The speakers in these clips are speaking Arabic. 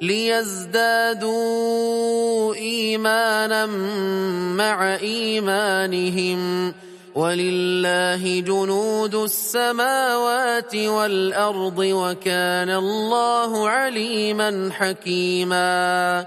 ليزدادوا إيمانا مع إيمانهم ولله جنود السماوات والأرض وكان الله عليما حكيما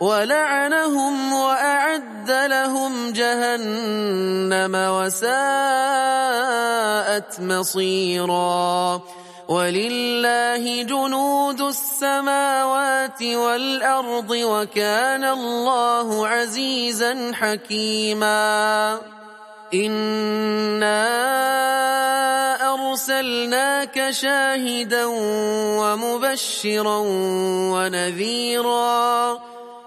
ولعنهم وأعد لهم جهنم وساءت مصيرا. ولله جنود السماوات والأرض وكان الله عزيزا حكيما. إنا أرسلناك شاهدا ومبشرا ونذيرا.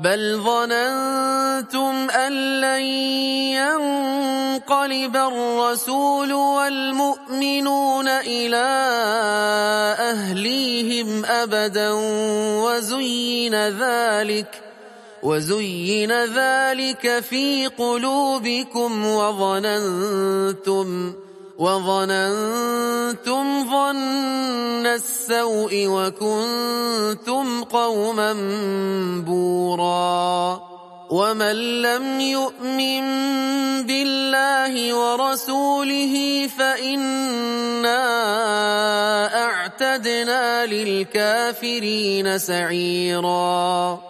بل ظننتم أن لن ينقلب الرسول والمؤمنون إلى أهليهم أبدا وزين ذلك وزين ذلك في قلوبكم وظننتم وظننتم ظن السوء وكنتم قوما بورا ومن لم يؤمن بالله ورسوله فإنا أعتدنا للكافرين سعيراً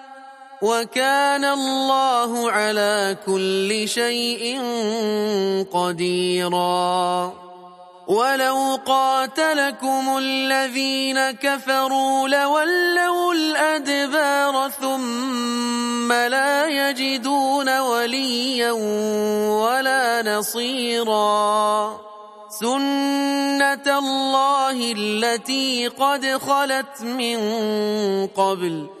وكان الله على كل شيء قديرا. ولو قاتلكم الذين كفروا لولوا الأدبار ثم لا يجدون وليا ولا نصيرا. سنة الله التي قد خلت من قبل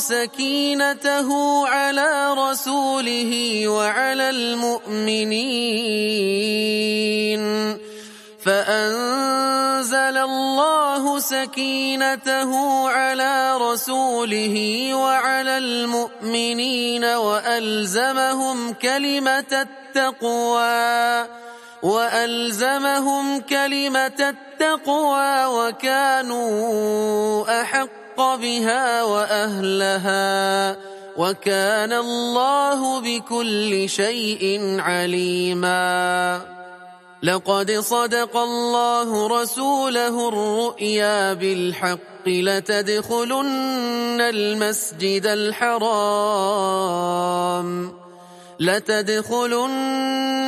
سكينته على رسوله وعلى المؤمنين فأنزل الله سكينته على رسوله وعلى المؤمنين وألزمهم كلمة التقوى وألزمهم كلمة التقوى وكانوا أحق بها وأهلها وكان الله بكل شيء عليما. لقد صدق الله رسوله الرؤيا بالحق لتدخلن المسجد الحرام لتدخلن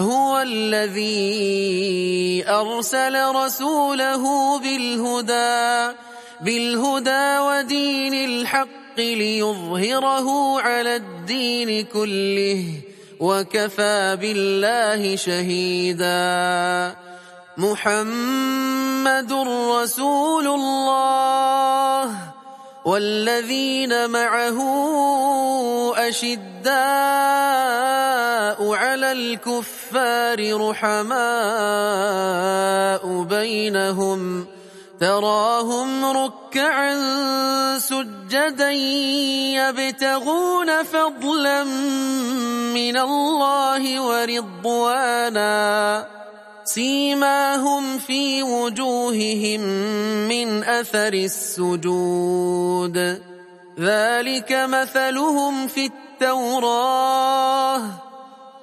هو الذي أرسل رسوله بالهدى بالهدى ودين الحق ليظهره على الدين كله وكفى بالله شهيدا. محمد رسول الله والذين معه أشداء على الكفار رحماء بينهم تراهم ركعا سجدا يبتغون فضلا من الله ورضوانا سيماهم في وجوههم من أثر السجود. ذلك مثلهم في التوراه.